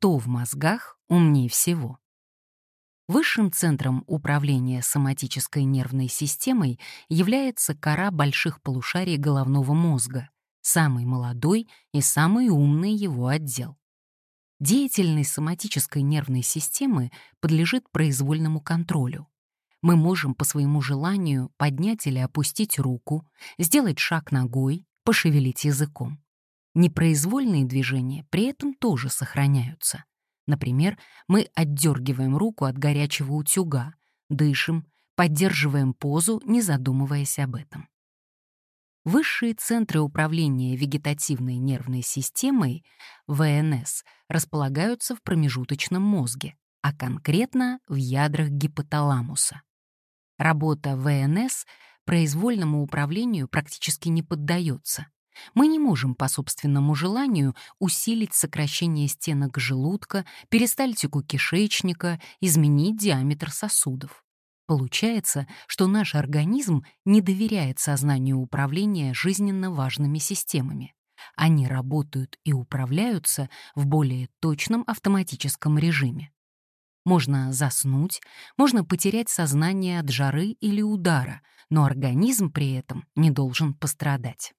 кто в мозгах умнее всего. Высшим центром управления соматической нервной системой является кора больших полушарий головного мозга, самый молодой и самый умный его отдел. Деятельность соматической нервной системы подлежит произвольному контролю. Мы можем по своему желанию поднять или опустить руку, сделать шаг ногой, пошевелить языком. Непроизвольные движения при этом тоже сохраняются. Например, мы отдергиваем руку от горячего утюга, дышим, поддерживаем позу, не задумываясь об этом. Высшие центры управления вегетативной нервной системой, ВНС, располагаются в промежуточном мозге, а конкретно в ядрах гипоталамуса. Работа ВНС произвольному управлению практически не поддается. Мы не можем по собственному желанию усилить сокращение стенок желудка, перистальтику кишечника, изменить диаметр сосудов. Получается, что наш организм не доверяет сознанию управления жизненно важными системами. Они работают и управляются в более точном автоматическом режиме. Можно заснуть, можно потерять сознание от жары или удара, но организм при этом не должен пострадать.